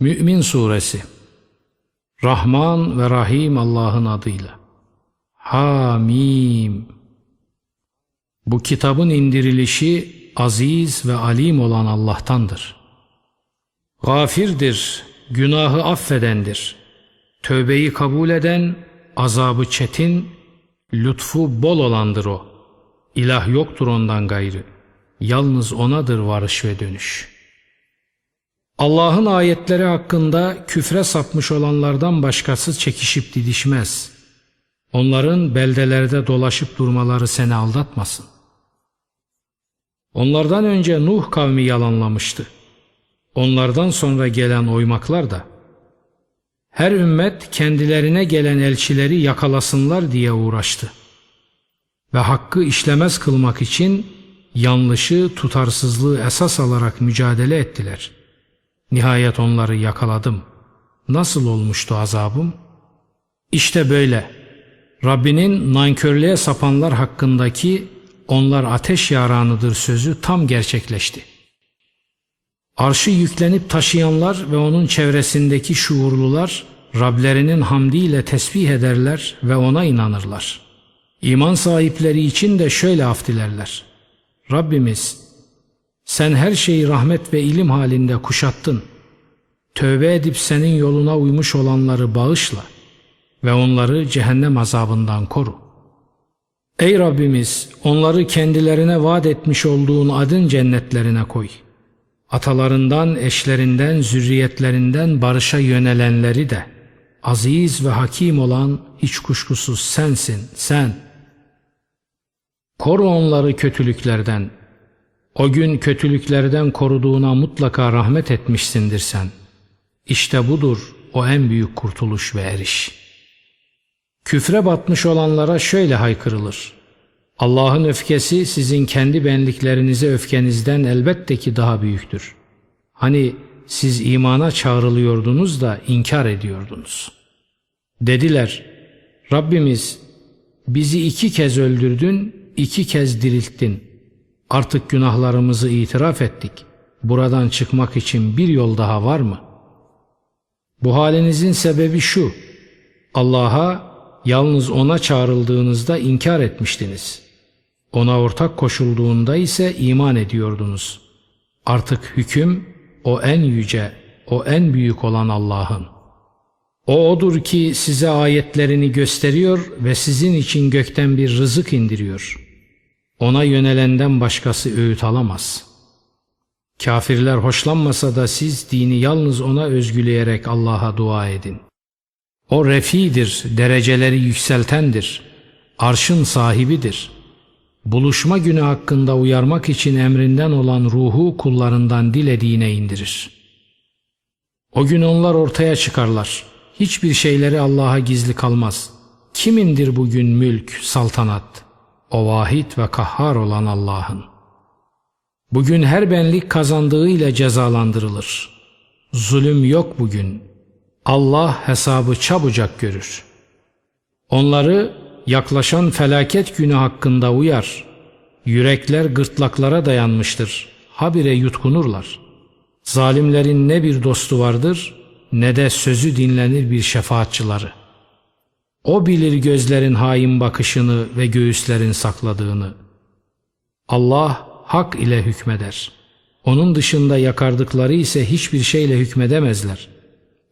Mü'min Suresi Rahman ve Rahim Allah'ın adıyla Hamim Bu kitabın indirilişi aziz ve alim olan Allah'tandır. Gafirdir, günahı affedendir. Tövbeyi kabul eden, azabı çetin, lütfu bol olandır o. İlah yoktur ondan gayrı. Yalnız onadır varış ve dönüş.'' Allah'ın ayetleri hakkında küfre sapmış olanlardan başkası çekişip didişmez. Onların beldelerde dolaşıp durmaları seni aldatmasın. Onlardan önce Nuh kavmi yalanlamıştı. Onlardan sonra gelen oymaklar da her ümmet kendilerine gelen elçileri yakalasınlar diye uğraştı. Ve hakkı işlemez kılmak için yanlışı, tutarsızlığı esas alarak mücadele ettiler.'' Nihayet onları yakaladım. Nasıl olmuştu azabım? İşte böyle. Rabbinin nankörlüğe sapanlar hakkındaki onlar ateş yaranıdır sözü tam gerçekleşti. Arşı yüklenip taşıyanlar ve onun çevresindeki şuurlular Rablerinin hamdiyle tesbih ederler ve ona inanırlar. İman sahipleri için de şöyle af dilerler. Rabbimiz sen her şeyi rahmet ve ilim halinde kuşattın. Tövbe edip senin yoluna uymuş olanları bağışla ve onları cehennem azabından koru. Ey Rabbimiz onları kendilerine vaat etmiş olduğun adın cennetlerine koy. Atalarından, eşlerinden, zürriyetlerinden barışa yönelenleri de aziz ve hakim olan hiç kuşkusuz sensin, sen. Koru onları kötülüklerden, o gün kötülüklerden koruduğuna mutlaka rahmet etmişsindir sen. İşte budur o en büyük kurtuluş ve eriş. Küfre batmış olanlara şöyle haykırılır. Allah'ın öfkesi sizin kendi benliklerinize öfkenizden elbette ki daha büyüktür. Hani siz imana çağrılıyordunuz da inkar ediyordunuz. Dediler, Rabbimiz bizi iki kez öldürdün, iki kez dirilttin. Artık günahlarımızı itiraf ettik. Buradan çıkmak için bir yol daha var mı? Bu halinizin sebebi şu. Allah'a yalnız ona çağrıldığınızda inkar etmiştiniz. Ona ortak koşulduğunda ise iman ediyordunuz. Artık hüküm o en yüce, o en büyük olan Allah'ın. O odur ki size ayetlerini gösteriyor ve sizin için gökten bir rızık indiriyor.'' Ona yönelenden başkası öğüt alamaz. Kafirler hoşlanmasa da siz dini yalnız ona özgüleyerek Allah'a dua edin. O refidir, dereceleri yükseltendir, arşın sahibidir. Buluşma günü hakkında uyarmak için emrinden olan ruhu kullarından dilediğine indirir. O gün onlar ortaya çıkarlar. Hiçbir şeyleri Allah'a gizli kalmaz. Kimindir bugün mülk, saltanat?'' O vahid ve kahhar olan Allah'ın. Bugün her benlik kazandığıyla cezalandırılır. Zulüm yok bugün. Allah hesabı çabucak görür. Onları yaklaşan felaket günü hakkında uyar. Yürekler gırtlaklara dayanmıştır. Habire yutkunurlar. Zalimlerin ne bir dostu vardır ne de sözü dinlenir bir şefaatçıları. O bilir gözlerin hain bakışını ve göğüslerin sakladığını. Allah hak ile hükmeder. Onun dışında yakardıkları ise hiçbir şeyle hükmedemezler.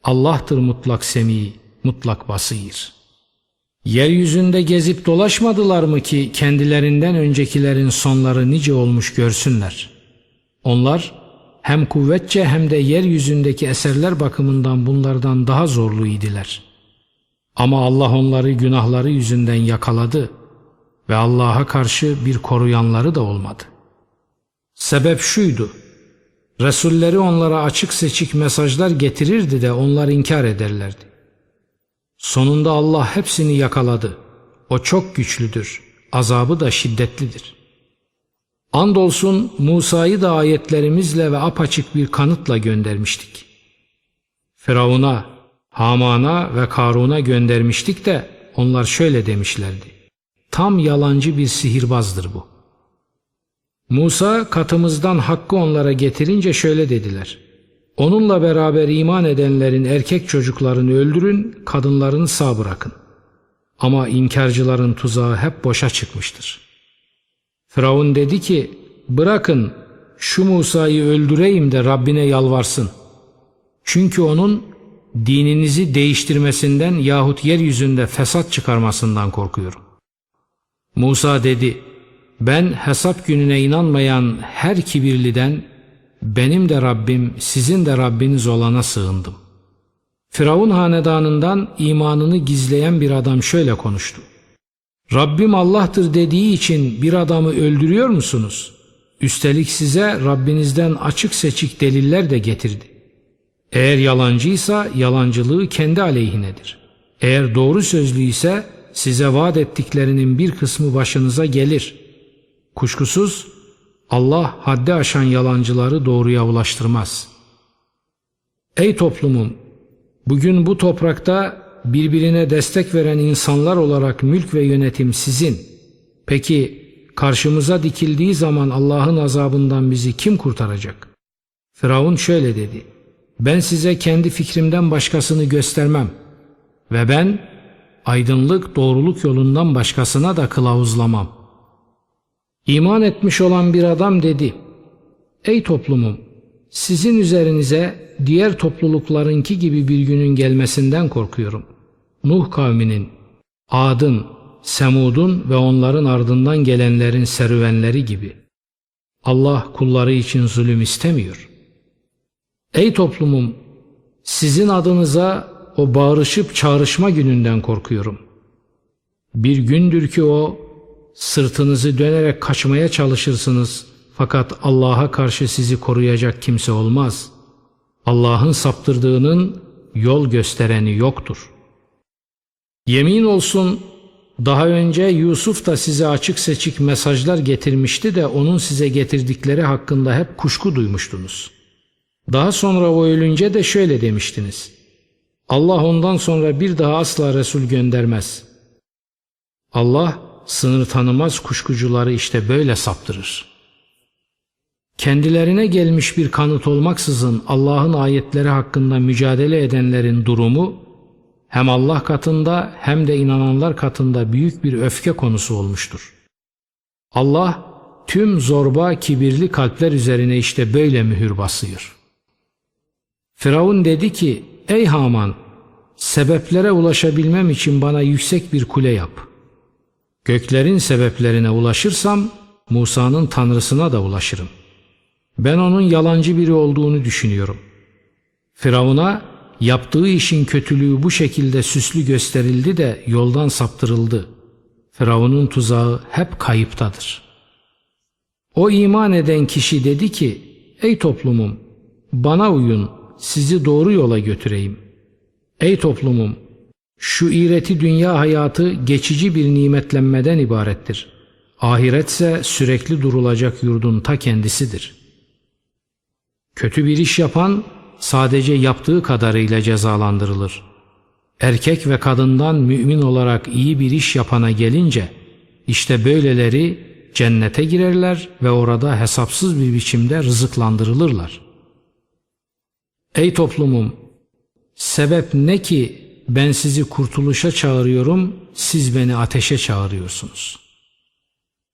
Allah'tır mutlak semi, mutlak basir. Yeryüzünde gezip dolaşmadılar mı ki kendilerinden öncekilerin sonları nice olmuş görsünler. Onlar hem kuvvetçe hem de yeryüzündeki eserler bakımından bunlardan daha zorlu idiler.'' Ama Allah onları günahları yüzünden yakaladı ve Allah'a karşı bir koruyanları da olmadı. Sebep şuydu. Resulleri onlara açık seçik mesajlar getirirdi de onlar inkar ederlerdi. Sonunda Allah hepsini yakaladı. O çok güçlüdür. Azabı da şiddetlidir. Andolsun Musa'yı da ayetlerimizle ve apaçık bir kanıtla göndermiştik. Firavun'a Haman'a ve Karun'a göndermiştik de onlar şöyle demişlerdi. Tam yalancı bir sihirbazdır bu. Musa katımızdan hakkı onlara getirince şöyle dediler. Onunla beraber iman edenlerin erkek çocuklarını öldürün, kadınlarını sağ bırakın. Ama inkarcıların tuzağı hep boşa çıkmıştır. Firavun dedi ki, bırakın şu Musa'yı öldüreyim de Rabbine yalvarsın. Çünkü onun dininizi değiştirmesinden yahut yeryüzünde fesat çıkarmasından korkuyorum. Musa dedi, ben hesap gününe inanmayan her kibirliden benim de Rabbim sizin de Rabbiniz olana sığındım. Firavun hanedanından imanını gizleyen bir adam şöyle konuştu. Rabbim Allah'tır dediği için bir adamı öldürüyor musunuz? Üstelik size Rabbinizden açık seçik deliller de getirdi. Eğer yalancıysa yalancılığı kendi aleyhinedir. Eğer doğru sözlü ise size vaat ettiklerinin bir kısmı başınıza gelir. Kuşkusuz Allah haddi aşan yalancıları doğruya ulaştırmaz. Ey toplumum! Bugün bu toprakta birbirine destek veren insanlar olarak mülk ve yönetim sizin. Peki karşımıza dikildiği zaman Allah'ın azabından bizi kim kurtaracak? Firavun şöyle dedi. Ben size kendi fikrimden başkasını göstermem ve ben aydınlık doğruluk yolundan başkasına da kılavuzlamam. İman etmiş olan bir adam dedi. Ey toplumum sizin üzerinize diğer topluluklarınki gibi bir günün gelmesinden korkuyorum. Nuh kavminin, Ad'ın, Semud'un ve onların ardından gelenlerin serüvenleri gibi. Allah kulları için zulüm istemiyor. Ey toplumum, sizin adınıza o bağırışıp çağrışma gününden korkuyorum. Bir gündür ki o sırtınızı dönerek kaçmaya çalışırsınız fakat Allah'a karşı sizi koruyacak kimse olmaz. Allah'ın saptırdığının yol göstereni yoktur. Yemin olsun daha önce Yusuf da size açık seçik mesajlar getirmişti de onun size getirdikleri hakkında hep kuşku duymuştunuz. Daha sonra o ölünce de şöyle demiştiniz. Allah ondan sonra bir daha asla Resul göndermez. Allah sınır tanımaz kuşkucuları işte böyle saptırır. Kendilerine gelmiş bir kanıt olmaksızın Allah'ın ayetleri hakkında mücadele edenlerin durumu hem Allah katında hem de inananlar katında büyük bir öfke konusu olmuştur. Allah tüm zorba kibirli kalpler üzerine işte böyle mühür basıyor. Firavun dedi ki ey Haman sebeplere ulaşabilmem için bana yüksek bir kule yap.'' Göklerin sebeplerine ulaşırsam Musa'nın tanrısına da ulaşırım. Ben onun yalancı biri olduğunu düşünüyorum. Firavun'a yaptığı işin kötülüğü bu şekilde süslü gösterildi de yoldan saptırıldı. Firavun'un tuzağı hep kayıptadır. O iman eden kişi dedi ki, Ey toplumum, bana uyun, sizi doğru yola götüreyim. Ey toplumum, şu iğreti dünya hayatı geçici bir nimetlenmeden ibarettir. Ahiretse sürekli durulacak yurdun ta kendisidir. Kötü bir iş yapan sadece yaptığı kadarıyla cezalandırılır. Erkek ve kadından mümin olarak iyi bir iş yapana gelince işte böyleleri cennete girerler ve orada hesapsız bir biçimde rızıklandırılırlar. Ey toplumum! Sebep ne ki ben sizi kurtuluşa çağırıyorum, siz beni ateşe çağırıyorsunuz.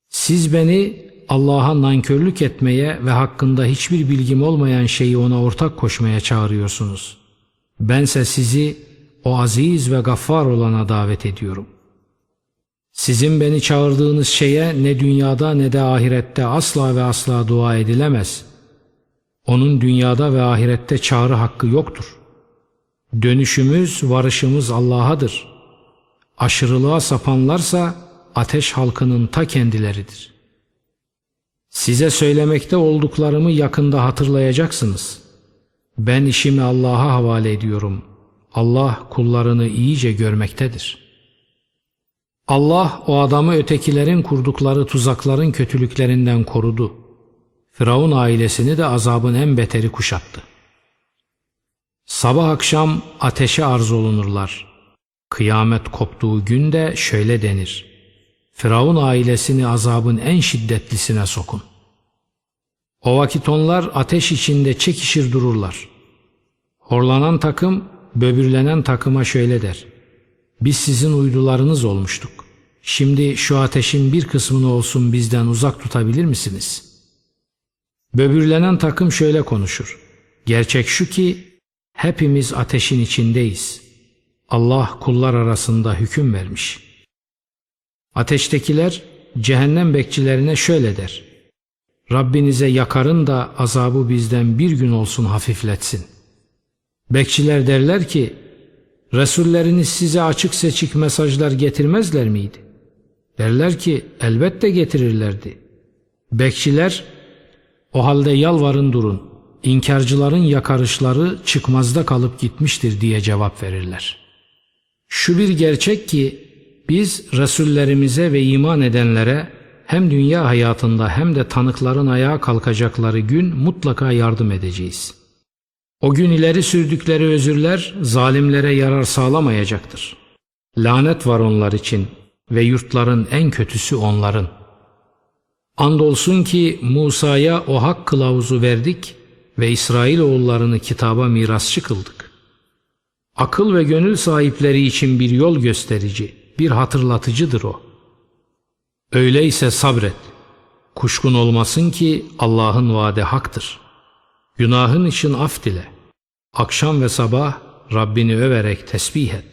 Siz beni Allah'a nankörlük etmeye ve hakkında hiçbir bilgim olmayan şeyi ona ortak koşmaya çağırıyorsunuz. Bense sizi o aziz ve gaffar olana davet ediyorum. Sizin beni çağırdığınız şeye ne dünyada ne de ahirette asla ve asla dua edilemez. Onun dünyada ve ahirette çağrı hakkı yoktur.'' Dönüşümüz, varışımız Allah'adır. Aşırılığa sapanlarsa ateş halkının ta kendileridir. Size söylemekte olduklarımı yakında hatırlayacaksınız. Ben işimi Allah'a havale ediyorum. Allah kullarını iyice görmektedir. Allah o adamı ötekilerin kurdukları tuzakların kötülüklerinden korudu. Firavun ailesini de azabın en beteri kuşattı. Sabah akşam ateşe arz olunurlar. Kıyamet koptuğu günde şöyle denir. Firavun ailesini azabın en şiddetlisine sokun. O vakit onlar ateş içinde çekişir dururlar. Horlanan takım, böbürlenen takıma şöyle der. Biz sizin uydularınız olmuştuk. Şimdi şu ateşin bir kısmını olsun bizden uzak tutabilir misiniz? Böbürlenen takım şöyle konuşur. Gerçek şu ki hepimiz ateşin içindeyiz. Allah kullar arasında hüküm vermiş. Ateştekiler cehennem bekçilerine şöyle der. Rabbinize yakarın da azabı bizden bir gün olsun hafifletsin. Bekçiler derler ki, Resulleriniz size açık seçik mesajlar getirmezler miydi? Derler ki, elbette getirirlerdi. Bekçiler, o halde yalvarın durun, inkarcıların yakarışları çıkmazda kalıp gitmiştir diye cevap verirler. Şu bir gerçek ki, biz Resullerimize ve iman edenlere hem dünya hayatında hem de tanıkların ayağa kalkacakları gün mutlaka yardım edeceğiz. O gün ileri sürdükleri özürler zalimlere yarar sağlamayacaktır. Lanet var onlar için ve yurtların en kötüsü onların. Andolsun ki Musa'ya o hak kılavuzu verdik ve İsrail oğullarını kitaba mirasçı kıldık. Akıl ve gönül sahipleri için bir yol gösterici, bir hatırlatıcıdır o. Öyleyse sabret. Kuşkun olmasın ki Allah'ın vaadi haktır. Günahın için af dile. Akşam ve sabah Rabbini överek tesbih et.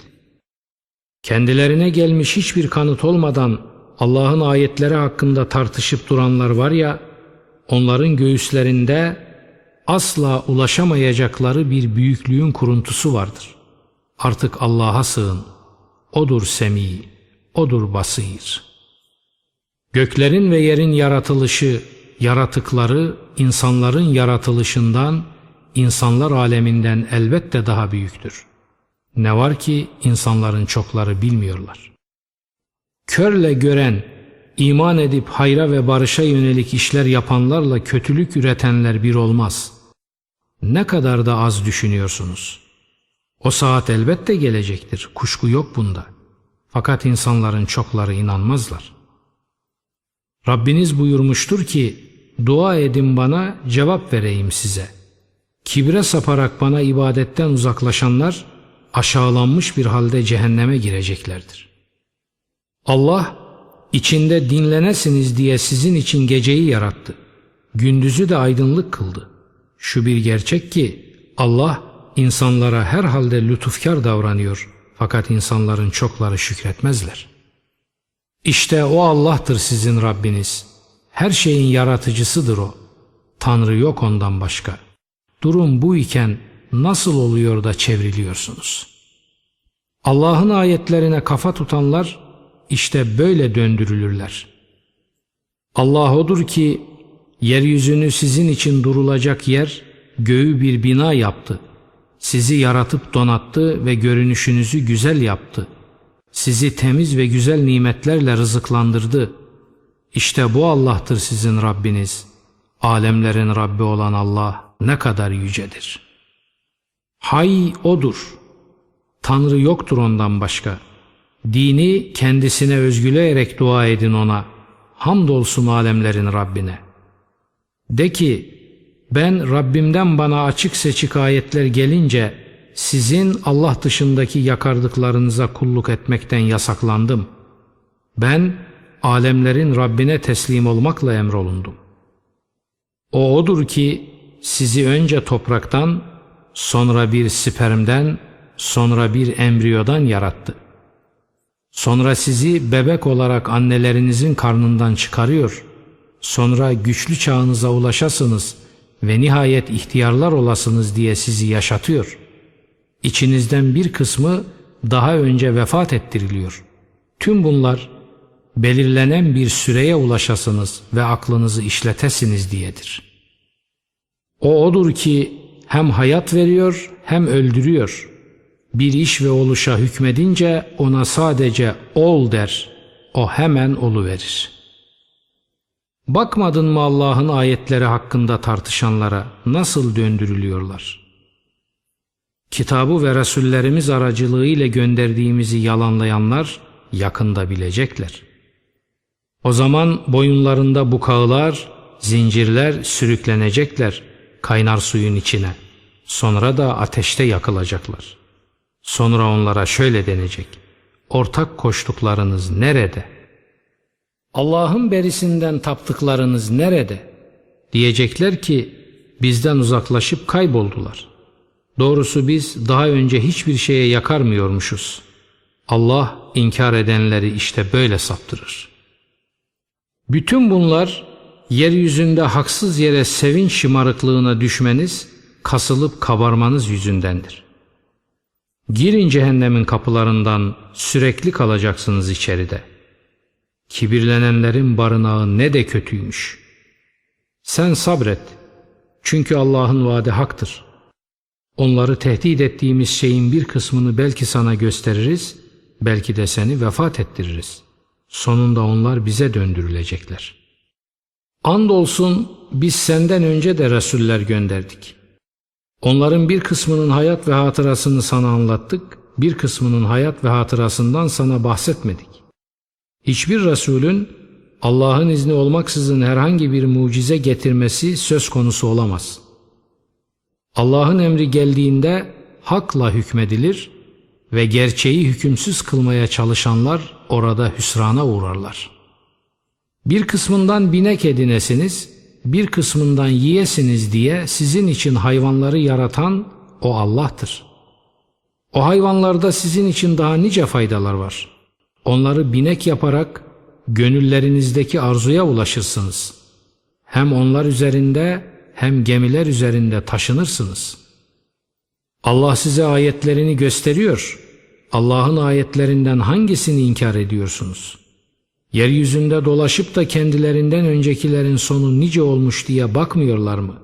Kendilerine gelmiş hiçbir kanıt olmadan Allah'ın ayetleri hakkında tartışıp duranlar var ya, onların göğüslerinde asla ulaşamayacakları bir büyüklüğün kuruntusu vardır. Artık Allah'a sığın. Odur semi, odur basir. Göklerin ve yerin yaratılışı, yaratıkları insanların yaratılışından, insanlar aleminden elbette daha büyüktür. Ne var ki insanların çokları bilmiyorlar. Körle gören, iman edip hayra ve barışa yönelik işler yapanlarla kötülük üretenler bir olmaz. Ne kadar da az düşünüyorsunuz. O saat elbette gelecektir, kuşku yok bunda. Fakat insanların çokları inanmazlar. Rabbiniz buyurmuştur ki, dua edin bana, cevap vereyim size. Kibre saparak bana ibadetten uzaklaşanlar, aşağılanmış bir halde cehenneme gireceklerdir. Allah, içinde dinlenesiniz diye sizin için geceyi yarattı. Gündüzü de aydınlık kıldı. Şu bir gerçek ki, Allah, insanlara her halde lütufkar davranıyor fakat insanların çokları şükretmezler. İşte o Allah'tır sizin Rabbiniz. Her şeyin yaratıcısıdır o. Tanrı yok ondan başka. Durum bu iken nasıl oluyor da çevriliyorsunuz? Allah'ın ayetlerine kafa tutanlar işte böyle döndürülürler. Allah odur ki yeryüzünü sizin için durulacak yer, göğü bir bina yaptı. Sizi yaratıp donattı ve görünüşünüzü güzel yaptı. Sizi temiz ve güzel nimetlerle rızıklandırdı. İşte bu Allah'tır sizin Rabbiniz. Alemlerin Rabbi olan Allah ne kadar yücedir. Hay O'dur. Tanrı yoktur ondan başka. Dini kendisine özgüleyerek dua edin O'na. Hamdolsun alemlerin Rabbine. De ki, ben Rabbimden bana açık seçik ayetler gelince sizin Allah dışındaki yakardıklarınıza kulluk etmekten yasaklandım. Ben alemlerin Rabbine teslim olmakla emrolundum. O odur ki sizi önce topraktan, sonra bir spermden, sonra bir embriyodan yarattı. Sonra sizi bebek olarak annelerinizin karnından çıkarıyor. Sonra güçlü çağınıza ulaşasınız ve nihayet ihtiyarlar olasınız diye sizi yaşatıyor. İçinizden bir kısmı daha önce vefat ettiriliyor. Tüm bunlar belirlenen bir süreye ulaşasınız ve aklınızı işletesiniz diyedir. O odur ki hem hayat veriyor hem öldürüyor. Bir iş ve oluşa hükmedince ona sadece ol der, o hemen olu verir. Bakmadın mı Allah'ın ayetleri hakkında tartışanlara nasıl döndürülüyorlar? Kitabı ve Resullerimiz aracılığıyla gönderdiğimizi yalanlayanlar yakında bilecekler. O zaman boyunlarında bukağılar, zincirler sürüklenecekler kaynar suyun içine. Sonra da ateşte yakılacaklar. Sonra onlara şöyle denecek. Ortak koştuklarınız nerede? Allah'ın berisinden taptıklarınız nerede? Diyecekler ki bizden uzaklaşıp kayboldular. Doğrusu biz daha önce hiçbir şeye yakarmıyormuşuz. Allah inkar edenleri işte böyle saptırır. Bütün bunlar yeryüzünde haksız yere sevinç şımarıklığına düşmeniz, kasılıp kabarmanız yüzündendir. Girin cehennemin kapılarından sürekli kalacaksınız içeride. Kibirlenenlerin barınağı ne de kötüymüş. Sen sabret. Çünkü Allah'ın vaadi haktır. Onları tehdit ettiğimiz şeyin bir kısmını belki sana gösteririz, belki de seni vefat ettiririz. Sonunda onlar bize döndürülecekler. Andolsun biz senden önce de Resuller gönderdik. Onların bir kısmının hayat ve hatırasını sana anlattık, bir kısmının hayat ve hatırasından sana bahsetmedik. Hiçbir Resulün Allah'ın izni olmaksızın herhangi bir mucize getirmesi söz konusu olamaz. Allah'ın emri geldiğinde hakla hükmedilir ve gerçeği hükümsüz kılmaya çalışanlar orada hüsrana uğrarlar. Bir kısmından binek edinesiniz, bir kısmından yiyesiniz diye sizin için hayvanları yaratan o Allah'tır. O hayvanlarda sizin için daha nice faydalar var. Onları binek yaparak gönüllerinizdeki arzuya ulaşırsınız. Hem onlar üzerinde hem gemiler üzerinde taşınırsınız. Allah size ayetlerini gösteriyor. Allah'ın ayetlerinden hangisini inkar ediyorsunuz? Yeryüzünde dolaşıp da kendilerinden öncekilerin sonu nice olmuş diye bakmıyorlar mı?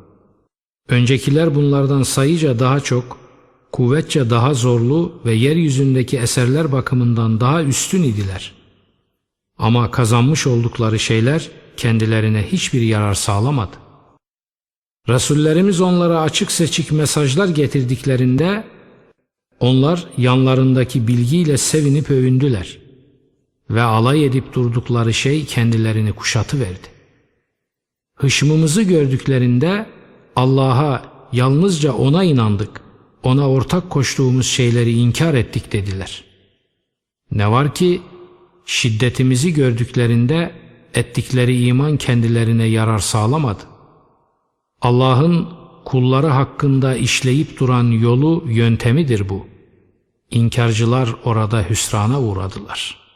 Öncekiler bunlardan sayıca daha çok, kuvvetçe daha zorlu ve yeryüzündeki eserler bakımından daha üstün idiler. Ama kazanmış oldukları şeyler kendilerine hiçbir yarar sağlamadı. Resullerimiz onlara açık seçik mesajlar getirdiklerinde onlar yanlarındaki bilgiyle sevinip övündüler ve alay edip durdukları şey kendilerini kuşatıverdi. Hışmımızı gördüklerinde Allah'a yalnızca ona inandık, ona ortak koştuğumuz şeyleri inkar ettik dediler. Ne var ki şiddetimizi gördüklerinde ettikleri iman kendilerine yarar sağlamadı. Allah'ın kulları hakkında işleyip duran yolu yöntemidir bu. İnkarcılar orada hüsrana uğradılar.''